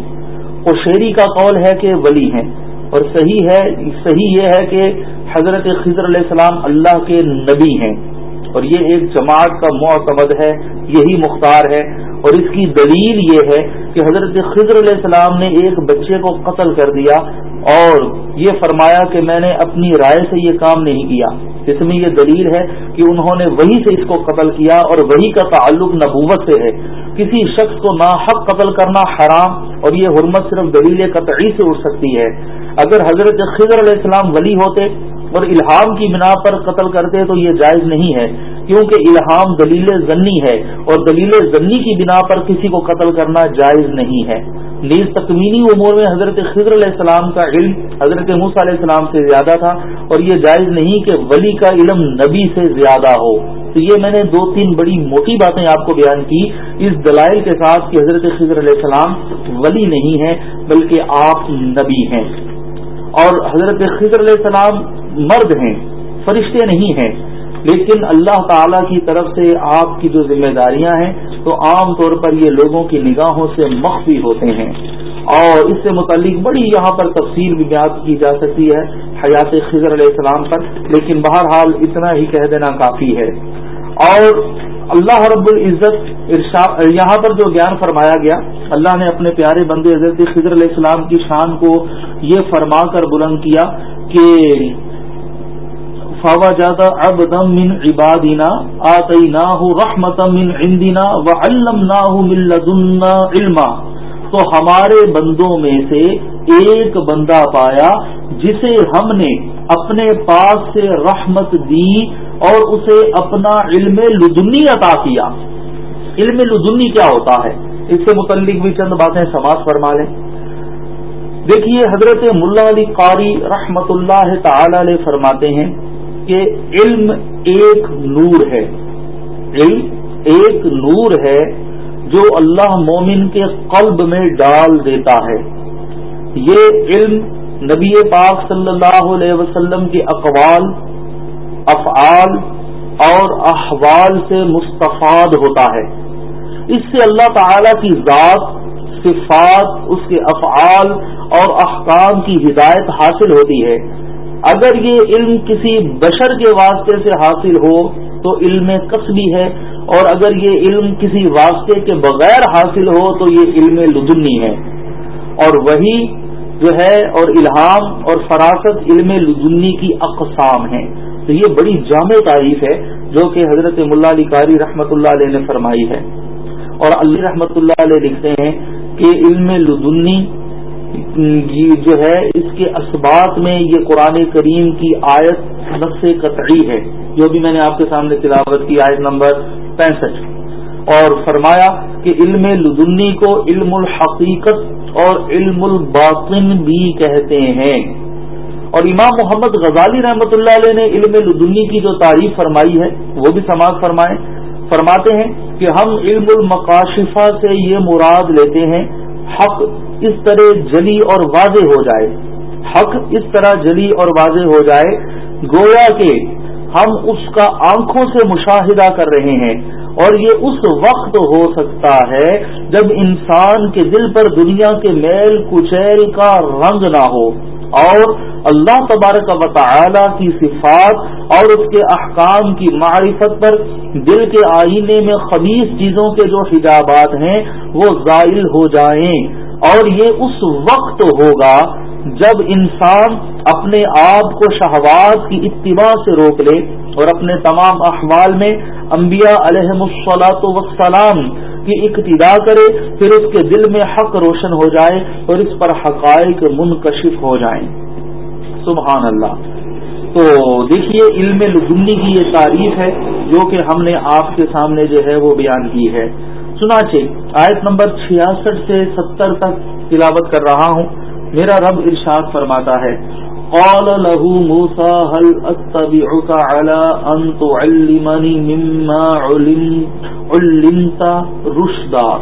اور شیری کا قول ہے کہ ولی ہیں۔ اور صحیح ہے، صحیح یہ ہے کہ حضرت خضر علیہ السلام اللہ کے نبی ہیں۔ اور یہ ایک جماعت کا معتمد ہے، یہی مختار ہے۔ اور اس کی دلیل یہ ہے کہ حضرت خضر علیہ السلام نے ایک بچے کو قتل کر دیا اور یہ فرمایا کہ میں نے اپنی رائے سے یہ کام نہیں کیا۔ اس میں یہ دلیل ہے کہ انہوں نے وہی سے اس کو قتل کیا اور وہی کا تعلق نبوت سے ہے۔ کسی شخص کو ناحق قتل کرنا حرام اور یہ حرمت صرف دلیل قطعی سے اٹھ سکتی ہے۔ اگر حضرت خضر علیہ السلام ولی ہوتے اور الہام کی بنا پر قتل کرتے تو یہ جائز نہیں ہے، کیونکہ الہام دلیل ضنی ہے اور دلیل ضنی کی بنا پر کسی کو قتل کرنا جائز نہیں ہے۔ نیز تکمینی امور میں حضرت خضر علیہ السلام کا علم، حضرت موس علیہ السلام سے زیادہ تھا، اور یہ جائز نہیں کہ ولی کا علم نبی سے زیادہ ہو۔ تو یہ میں نے دو تین بڑی موٹی باتیں آپ کو بیان کی۔ اس دلائل کے ساتھ کہ حضرت خضر علیہ السلام ولی نہیں ہے بلکہ آپ نبی ہیں۔ اور حضرت خضر علیہ السلام مرد ہیں، فرشتے نہیں ہیں۔ لیکن اللہ تعالی کی طرف سے آپ کی جو ذمہ داریاں ہیں، تو عام طور پر یہ لوگوں کی نگاہوں سے مخفی ہوتے ہیں۔ اور اس سے متعلق بڑی یہاں پر تفصیل بھی بیان کی جا سکتی ہے حیات خضر علیہ السلام پر، لیکن بہرحال اتنا ہی کہہ دینا کافی ہے۔ اور اللہ رب العزت یہاں پر جو بیان فرمایا گیا، اللہ نے اپنے پیارے بندے حضرت خضر علیہ السلام کی شان کو یہ فرما کر بلند کیا کہ فوا جادہ اب دم من عبادینا آتی نہ رحمت من عندنا و علم نہ علما۔ تو ہمارے بندوں میں سے ایک بندہ پایا جسے ہم نے اپنے پاس سے رحمت دی اور اسے اپنا علم لدنی عطا کیا۔ علم لدنی کیا ہوتا ہے؟ اس سے متعلق بھی چند باتیں سماعت فرما لیں۔ دیکھیے، حضرت ملا علی قاری رحمت اللہ تعالی علیہ فرماتے ہیں کہ علم ایک نور ہے۔ علم ایک نور ہے جو اللہ مومن کے قلب میں ڈال دیتا ہے۔ یہ علم نبی پاک صلی اللہ علیہ وسلم کے اقوال، افعال اور احوال سے مستفاد ہوتا ہے۔ اس سے اللہ تعالی کی ذات، صفات، اس کے افعال اور احکام کی ہدایت حاصل ہوتی ہے۔ اگر یہ علم کسی بشر کے واسطے سے حاصل ہو تو علم قصبی ہے، اور اگر یہ علم کسی واسطے کے بغیر حاصل ہو تو یہ علم لدنی ہے۔ اور وہی جو ہے اور الہام اور فراست علم لدنی کی اقسام ہے تو یہ بڑی جامع تعریف ہے، جو کہ حضرت ملا علی قاری رحمۃ اللہ علیہ نے فرمائی ہے۔ اور علی رحمۃ اللہ علیہ لکھتے ہیں کہ علم لدنی جو ہے، اس کے اسبات میں یہ قرآن کریم کی آیت نفس قطعی ہے، جو بھی میں نے آپ کے سامنے تلاوت کی، آیت نمبر پینسٹھ۔ اور فرمایا کہ علم لدنی کو علم الحقیقت اور علم الباطن بھی کہتے ہیں۔ اور امام محمد غزالی رحمۃ اللہ علیہ نے علم لدنی کی جو تعریف فرمائی ہے، وہ بھی سماعت فرمائے۔ فرماتے ہیں کہ ہم علم المقاشفہ سے یہ مراد لیتے ہیں، حق اس طرح جلی اور واضح ہو جائے۔ حق اس طرح جلی اور واضح ہو جائے۔ گویا کہ ہم اس کا آنکھوں سے مشاہدہ کر رہے ہیں اور یہ اس وقت ہو سکتا ہے جب انسان کے دل پر دنیا کے میل کچیل کا رنگ نہ ہو۔ اور اللہ تبارک و تعالی کی صفات اور اس کے احکام کی معرفت پر دل کے آئینے میں خبیص چیزوں کے جو حجابات ہیں وہ زائل ہو جائیں۔ اور یہ اس وقت ہوگا جب انسان اپنے آپ کو شہوات کی اتباع سے روک لے اور اپنے تمام احوال میں انبیاء علیہ السلاۃ وسلام کی اقتدا کرے، پھر اس کے دل میں حق روشن ہو جائے اور اس پر حقائق منکشف ہو جائیں۔ سبحان اللہ۔ تو دیکھیے، علم لدنی کی یہ تعریف ہے، جو کہ ہم نے آپ کے سامنے جو ہے وہ بیان کی ہے۔ چنانچہ آیت نمبر چھیاسٹھ سے ستر تک تلاوت کر رہا ہوں۔ میرا رب ارشاد فرماتا ہے، قال له موسى هل اتبعك على ان تعلمني مما علمت؟ رشدا۔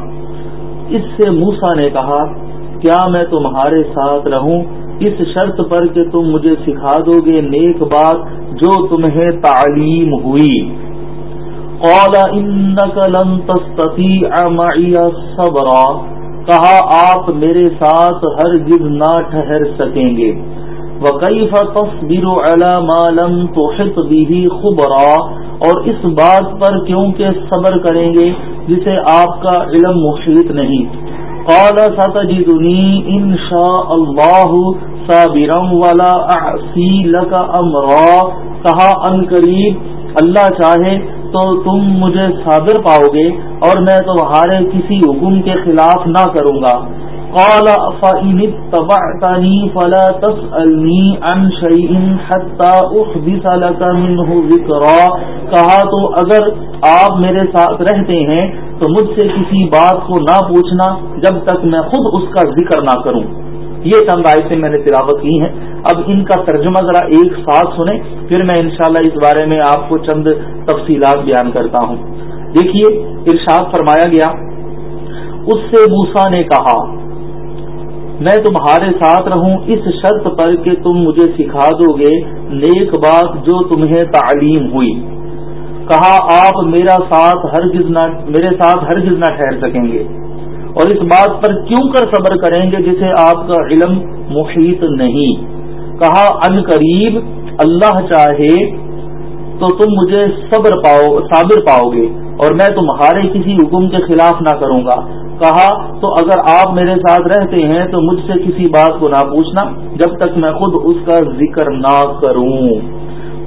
اس سے موسا نے کہا، کیا میں تمہارے ساتھ رہوں؟ اس شرط پر کہ تم مجھے سکھا دو گے نیک بات جو تمہیں تعلیم ہوئی۔ قال انك لن تستطيع معي صبرا کہا، آپ میرے ساتھ ہرگز نہ ٹھہر سکیں گے. وكيف تصبر على ما لم تحط به خبرا؟ اور اس بات پر کیونکہ صبر کریں گے جسے آپ کا علم محیط نہیں. قال ستجدني ان شاء الله صابرا ولا اعصي لك امرا. کہا، ان قریب، اللہ چاہے تو تم مجھے صابر پاؤ گے اور میں تمہارے کسی حکم کے خلاف نہ کروں گا۔ قال، فإن فلا تسألني عن شيء حتى أحدث لك منه ذكرا۔ کہا تو اگر آپ میرے ساتھ رہتے ہیں تو مجھ سے کسی بات کو نہ پوچھنا جب تک میں خود اس کا ذکر نہ کروں۔ یہ چند آیتیں میں نے تلاوت کی ہیں۔ اب ان کا ترجمہ ذرا ایک ساتھ سنیں، پھر میں انشاءاللہ اس بارے میں آپ کو چند تفصیلات بیان کرتا ہوں۔ دیکھیے، ارشاد فرمایا گیا، اس سے موسا نے کہا، میں تمہارے ساتھ رہوں، اس شرط پر کہ تم مجھے سکھا دو گے نیک بات جو تمہیں تعلیم ہوئی۔ کہا، آپ میرا ساتھ ہرگز نہ، میرے ساتھ ہرگز نہ ٹھہر سکیں گے۔ اور اس بات پر کیوں کر صبر کریں گے جسے آپ کا علم محیط نہیں؟ کہا، ان قریب، اللہ چاہے تو تم مجھے صبر پاؤ، صابر پاؤ گے اور میں تمہارے کسی حکم کے خلاف نہ کروں گا۔ کہا، تو اگر آپ میرے ساتھ رہتے ہیں تو مجھ سے کسی بات کو نہ پوچھنا جب تک میں خود اس کا ذکر نہ کروں۔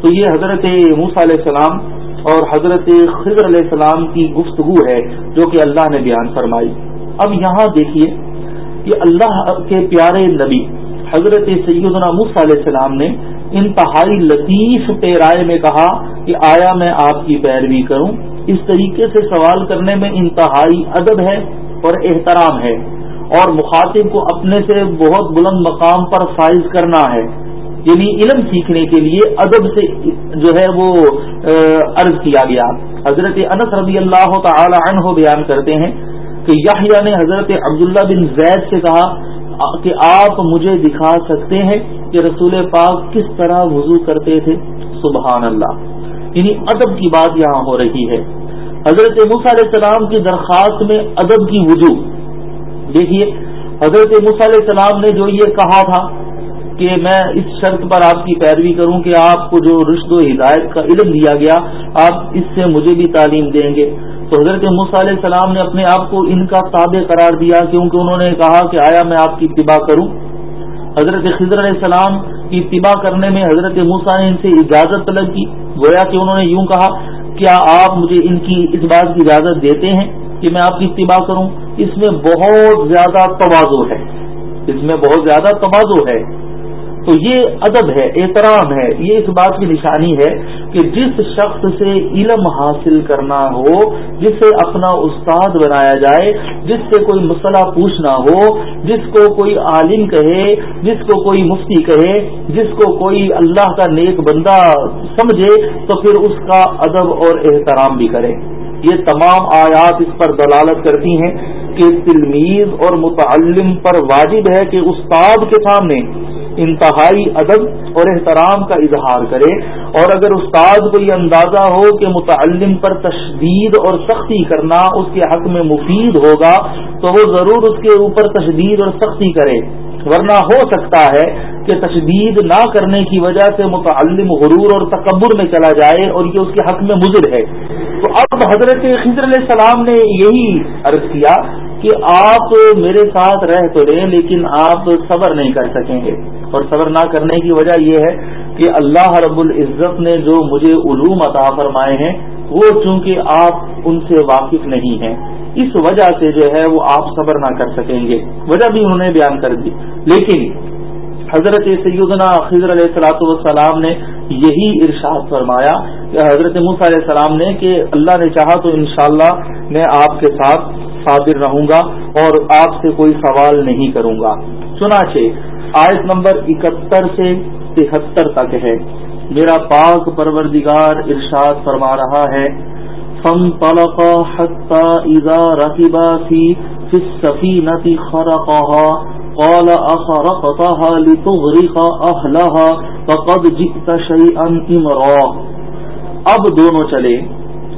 تو یہ حضرت موسیٰ علیہ السلام اور حضرت خضر علیہ السلام کی گفتگو ہے جو کہ اللہ نے بیان فرمائی۔ اب یہاں دیکھیے کہ اللہ کے پیارے نبی حضرت سیدنا موسیٰ علیہ السلام نے انتہائی لطیف پیرائے میں کہا کہ آیا میں آپ کی پیروی کروں۔ اس طریقے سے سوال کرنے میں انتہائی ادب ہے اور احترام ہے اور مخاطب کو اپنے سے بہت بلند مقام پر فائز کرنا ہے۔ یعنی علم سیکھنے کے لیے ادب سے جو ہے وہ عرض کیا گیا۔ حضرت انس رضی اللہ تعالی عنہ بیان کرتے ہیں کہ یحییٰ نے حضرت عبداللہ بن زید سے کہا کہ آپ مجھے دکھا سکتے ہیں کہ رسول پاک کس طرح وضو کرتے تھے۔ سبحان اللہ یعنی ادب کی بات یہاں ہو رہی ہے۔ حضرت مس علیہ السلام کی درخواست میں ادب کی وجو دیکھیے، حضرت مس علیہ السلام نے جو یہ کہا تھا کہ میں اس شرط پر آپ کی پیروی کروں کہ آپ کو جو رشد و ہدایت کا علم دیا گیا، آپ اس سے مجھے بھی تعلیم دیں گے۔ تو حضرت موسیٰ علیہ السلام نے اپنے آپ کو ان کا تابع قرار دیا کیونکہ انہوں نے کہا کہ آیا میں آپ کی اتباع کروں۔ حضرت خضر علیہ السلام کی اتباع کرنے میں حضرت موسا نے ان سے اجازت طلب کی۔ گویا کہ انہوں نے یوں کہا، کیا آپ مجھے ان کی اس بات کی اجازت دیتے ہیں کہ میں آپ کی اتباع کروں؟ اس میں بہت زیادہ توازو ہے۔ اس میں بہت زیادہ توازو ہے۔ تو یہ ادب ہے احترام ہے، یہ اس بات کی نشانی ہے کہ جس شخص سے علم حاصل کرنا ہو جس سے اپنا استاد بنایا جائے، جس سے کوئی مسئلہ پوچھنا ہو، جس کو کوئی عالم کہے، جس کو کوئی مفتی کہے، جس کو کوئی اللہ کا نیک بندہ سمجھے، تو پھر اس کا ادب اور احترام بھی کرے۔ یہ تمام آیات اس پر دلالت کرتی ہیں کہ تلمیز اور متعلم پر واجب ہے کہ استاد کے سامنے انتہائی ادب اور احترام کا اظہار کرے اور اگر استاد کو یہ اندازہ ہو کہ متعلم پر تشدید اور سختی کرنا اس کے حق میں مفید ہوگا تو وہ ضرور اس کے اوپر تشدید اور سختی کرے۔ ورنہ ہو سکتا ہے کہ تشدید نہ کرنے کی وجہ سے متعلم غرور اور تکبر میں چلا جائے اور یہ اس کے حق میں مضر ہے۔ تو اب حضرت خضر علیہ السلام نے یہی عرض کیا کہ آپ میرے ساتھ رہ تو رہے لیکن آپ صبر نہیں کر سکیں گے۔ اور صبر نہ کرنے کی وجہ یہ ہے کہ اللہ رب العزت نے جو مجھے علوم عطا فرمائے ہیں وہ چونکہ آپ ان سے واقف نہیں ہیں، اس وجہ سے جو ہے وہ آپ صبر نہ کر سکیں گے۔ وجہ بھی انہوں نے بیان کر دی۔ لیکن حضرت سیدنا خضر علیہ السلاۃ والسلام نے یہی ارشاد فرمایا کہ حضرت موسیٰ علیہ السلام نے کہ اللہ نے چاہا تو انشاءاللہ میں آپ کے ساتھ صابر رہوں گا اور آپ سے کوئی سوال نہیں کروں گا۔ چنانچہ آیت نمبر اکہتر سے تہتر تک ہے۔ میرا پاک پروردگار ارشاد فرما رہا ہے۔ فم طلق حتى اذا ركبا في في السفينة خرقها، قال اخرقتها لتغرق اهلها فقد جئت شيئا امرا۔ اب دونوں چلے۔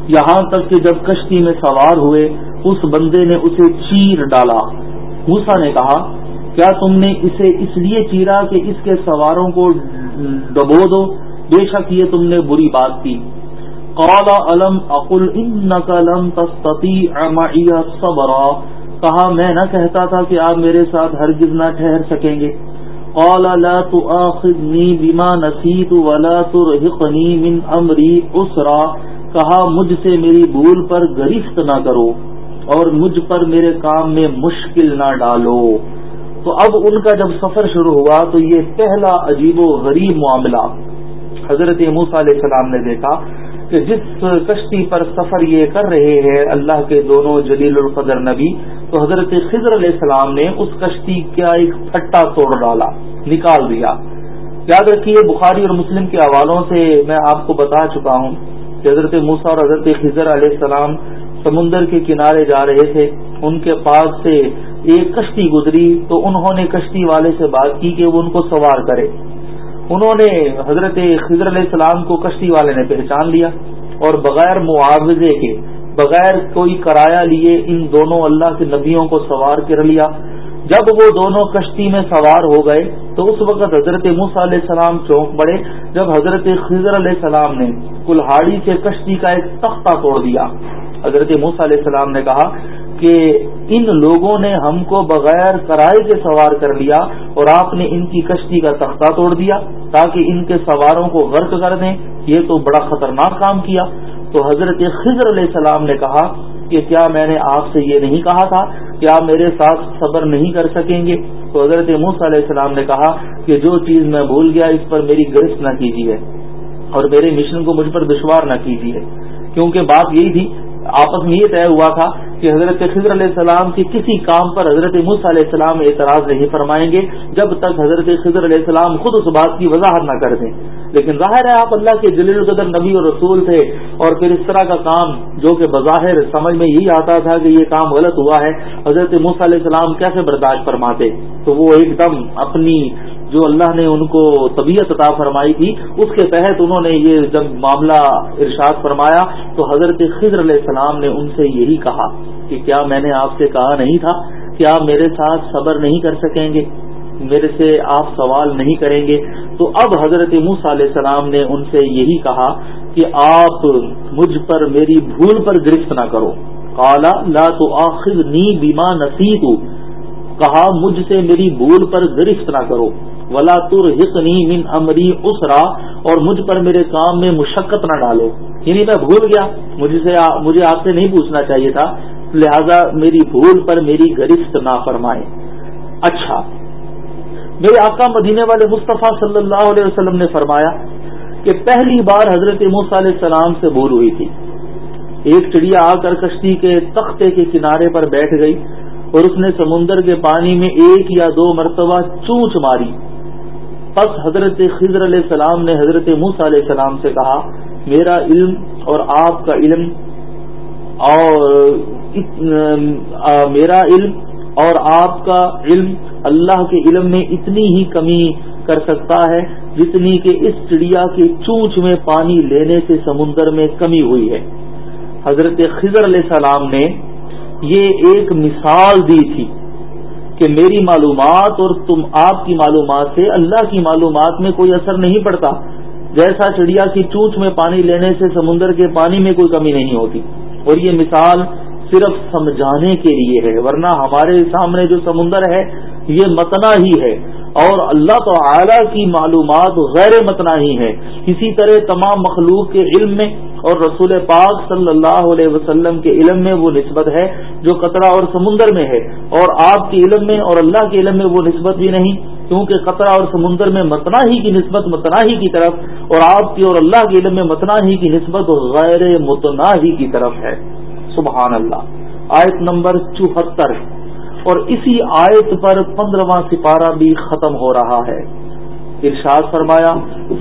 یہاں تک کہ جب کشتی میں سوار ہوئے، اس بندے نے اسے چیر ڈالا۔ موسا نے کہا، کیا تم نے اسے اس لیے چیرا کہ اس کے سواروں کو ڈبو دو؟ بے شک یہ تم نے بری بات کی۔ قال علم اقل لم تستطيع معي صبرا کہا، میں نہ کہتا تھا کہ آپ میرے ساتھ ہرگز نہ ٹھہر سکیں گے۔ قال، لا تؤاخذني بما نسيت ولا ترهقني من امري اسرا کہا، مجھ سے میری بھول پر گرفت نہ کرو اور مجھ پر میرے کام میں مشکل نہ ڈالو۔ تو اب ان کا جب سفر شروع ہوا تو یہ پہلا عجیب و غریب معاملہ۔ حضرت موسا علیہ السلام نے دیکھا کہ جس کشتی پر سفر یہ کر رہے ہیں اللہ کے دونوں جلیل القدر نبی، تو حضرت خضر علیہ السلام نے اس کشتی کا ایک پھٹا توڑ ڈالا، نکال دیا۔ یاد رکھیے، بخاری اور مسلم کے حوالوں سے میں آپ کو بتا چکا ہوں کہ حضرت موسا اور حضرت خضر علیہ السلام سمندر کے کنارے جا رہے تھے، ان کے پاس سے ایک کشتی گزری، تو انہوں نے کشتی والے سے بات کی کہ وہ ان کو سوار کرے۔ انہوں نے حضرت خضر علیہ السلام کو کشتی والے نے پہچان لیا اور بغیر معاوضے کے، بغیر کوئی کرایہ لیے ان دونوں اللہ کے نبیوں کو سوار کر لیا۔ جب وہ دونوں کشتی میں سوار ہو گئے تو اس وقت حضرت موس علیہ السلام چونک پڑے جب حضرت خضر علیہ السلام نے کلہاڑی سے کشتی کا ایک تختہ توڑ دیا۔ حضرت موس علیہ السلام نے کہا کہ ان لوگوں نے ہم کو بغیر کرائے کے سوار کر لیا اور آپ نے ان کی کشتی کا تختہ توڑ دیا تاکہ ان کے سواروں کو غرق کر دیں، یہ تو بڑا خطرناک کام کیا۔ تو حضرت خضر علیہ السلام نے کہا کہ کیا میں نے آپ سے یہ نہیں کہا تھا؟ کہ آپ میرے ساتھ صبر نہیں کر سکیں گے؟ تو حضرت موس علیہ السلام نے کہا کہ جو چیز میں بھول گیا اس پر میری گرفت نہ کیجیے اور میرے مشن کو مجھ پر دشوار نہ کیجیے۔ کیونکہ بات یہی تھی آپس میں یہ طے ہوا تھا کہ حضرت خضر علیہ السلام کی کسی کام پر حضرت مس علیہ السلام اعتراض نہیں فرمائیں گے جب تک حضرت خضر علیہ السلام خود اس بات کی وضاحت نہ کر دیں۔ لیکن ظاہر ہے آپ اللہ کے جلیل القدر نبی اور رسول تھے اور پھر اس طرح کا کام جو کہ بظاہر سمجھ میں یہی آتا تھا کہ یہ کام غلط ہوا ہے، حضرت مس علیہ السلام کیسے برداشت فرماتے؟ تو وہ ایک دم اپنی جو اللہ نے ان کو طبیعت عطا فرمائی تھی، اس کے تحت انہوں نے یہ جب معاملہ ارشاد فرمایا۔ تو حضرت خضر علیہ السلام نے ان سے یہی کہا کہ کیا میں نے آپ سے کہا نہیں تھا؟ کہ آپ میرے ساتھ صبر نہیں کر سکیں گے؟ میرے سے آپ سوال نہیں کریں گے؟ تو اب حضرت موس علیہ السلام نے ان سے یہی کہا کہ آپ مجھ پر میری بھول پر گرفت نہ کرو۔ کالا لا تو آخر نی بیما نصیب کہا، مجھ سے میری بھول پر گرفت نہ کرو۔ ولا تر من امری اسرا اور مجھ پر میرے کام میں مشقت نہ ڈالو یعنی میں بھول گیا مجھے سے مجھے آپ سے نہیں پوچھنا چاہیے تھا لہذا میری بھول پر میری گرفت نہ فرمائے اچھا میرے آقا مدینے والے مصطفیٰ صلی اللہ علیہ وسلم نے فرمایا کہ پہلی بار حضرت موس علیہ السلام سے بھول ہوئی تھی۔ ایک چڑیا آ کر کشتی کے تختے کے کنارے پر بیٹھ گئی اور اس نے سمندر کے پانی میں ایک یا دو مرتبہ چونچ ماری۔ پس حضرت خضر علیہ السلام نے حضرت موس علیہ السلام سے کہا، میرا علم اور آپ کا علم اور میرا علم اور آپ کا علم اللہ کے علم میں اتنی ہی کمی کر سکتا ہے جتنی کہ اس چڑیا کی چونچ میں پانی لینے سے سمندر میں کمی ہوئی ہے۔ حضرت خضر علیہ السلام نے یہ ایک مثال دی تھی۔ کہ میری معلومات اور تم آپ کی معلومات سے اللہ کی معلومات میں کوئی اثر نہیں پڑتا۔ جیسا چڑیا کی چوچ میں پانی لینے سے سمندر کے پانی میں کوئی کمی نہیں ہوتی۔ اور یہ مثال صرف سمجھانے کے لیے ہے، ورنہ ہمارے سامنے جو سمندر ہے، یہ متنا ہی ہے۔ اور اللہ تعالی کی معلومات غیر متنا ہی ہے اسی طرح تمام مخلوق کے علم میں اور رسول پاک صلی اللہ علیہ وسلم کے علم میں وہ نسبت ہے جو قطرہ اور سمندر میں ہے۔ اور آپ کے علم میں اور اللہ کے علم میں وہ نسبت بھی نہیں، کیونکہ قطرہ اور سمندر میں متنا ہی کی نسبت متنا ہی کی طرف اور آپ کی اور اللہ کے علم میں متنا ہی کی نسبت غیر متنا ہی کی طرف ہے۔ سبحان اللہ۔ آیت نمبر چوہتر۔ اور اسی آیت پر پندرواں سپارہ بھی ختم ہو رہا ہے۔ ارشاد فرمایا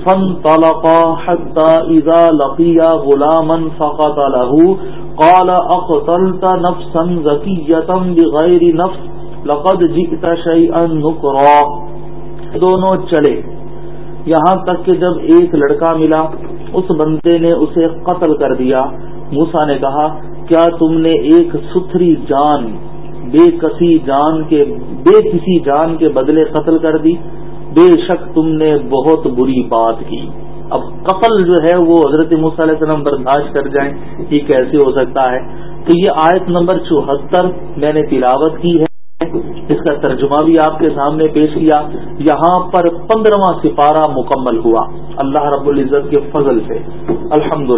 فن طلقا حتى اذا لقيا غلاما فقط له قال اقتلت نفسا زكية بغير نفس، لقد جئت شيئا نكرا. دونوں چلے۔ یہاں تک کہ جب ایک لڑکا ملا، اس بندے نے اسے قتل کر دیا۔ موسا نے کہا، کیا تم نے ایک ستھری جان بے کسی جان کے بے کسی جان کے بدلے قتل کر دی۔ بے شک تم نے بہت بری بات کی۔ اب قتل جو ہے وہ حضرت مصع علیہ السلام برداشت کر جائیں یہ کیسے ہو سکتا ہے۔ تو یہ آیت نمبر چوہتر میں نے تلاوت کی ہے۔ اس کا ترجمہ بھی آپ کے سامنے پیش کیا۔ یہاں پر پندرواں سپارہ مکمل ہوا۔ اللہ رب العزت کے فضل سے۔ الحمد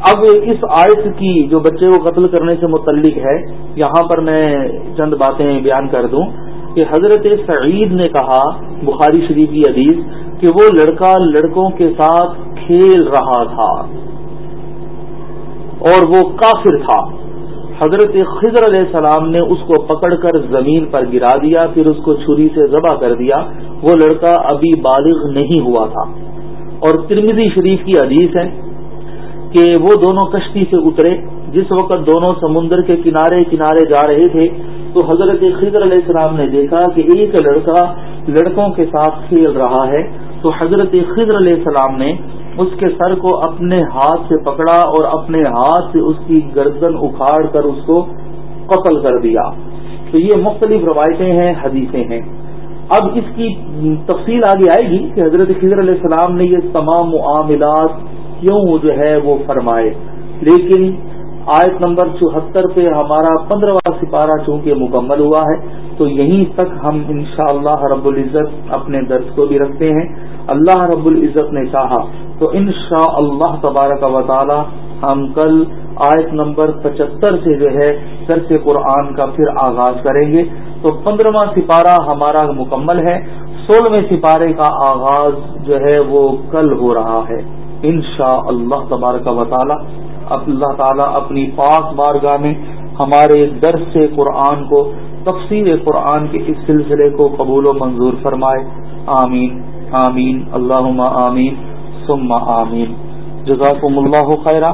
اب اس آیت کی جو بچے کو قتل کرنے سے متعلق ہے، یہاں پر میں چند باتیں بیان کر دوں۔ کہ حضرت سعید نے کہا، بخاری شریف کی حدیث، کہ وہ لڑکا لڑکوں کے ساتھ کھیل رہا تھا۔ اور وہ کافر تھا۔ حضرت خضر علیہ السلام نے اس کو پکڑ کر زمین پر گرا دیا، پھر اس کو چھری سے ذبح کر دیا۔ وہ لڑکا ابھی بالغ نہیں ہوا تھا۔ اور ترمیزی شریف کی حدیث ہے کہ وہ دونوں کشتی سے اترے، جس وقت دونوں سمندر کے کنارے کنارے جا رہے تھے، تو حضرت خضر علیہ السلام نے دیکھا کہ ایک لڑکا لڑکوں کے ساتھ کھیل رہا ہے، تو حضرت خضر علیہ السلام نے اس کے سر کو اپنے ہاتھ سے پکڑا اور اپنے ہاتھ سے اس کی گردن اکھاڑ کر اس کو قتل کر دیا۔ تو یہ مختلف روایتیں ہیں، حدیثیں ہیں۔ اب اس کی تفصیل آگے آئے گی کہ حضرت خضر علیہ السلام نے یہ تمام معاملات کیوں جو ہے وہ فرمائے۔ لیکن آیت نمبر چوہتر پہ ہمارا پندرہواں سپارہ چونکہ مکمل ہوا ہے، تو یہیں تک ہم انشاءاللہ رب العزت اپنے درس کو بھی رکھتے ہیں۔ اللہ رب العزت نے چاہا۔ تو انشاء اللہ تبارک و تعالی ہم کل آیت نمبر پچہتر سے جو ہے درس قرآن کا پھر آغاز کریں گے۔ تو پندرہواں سپارہ ہمارا مکمل ہے۔ سولہویں سپارے کا آغاز جو ہے وہ کل ہو رہا ہے۔ انشاء اللہ تبارک و تعالی، اللہ تعالی اپنی پاک بارگاہ میں ہمارے درس سے قرآن کو تفصیل قرآن کے اس سلسلے کو قبول و منظور فرمائے۔ آمین آمین اللہ آمین، ثم آمین۔ جزاکم اللہ خیرہ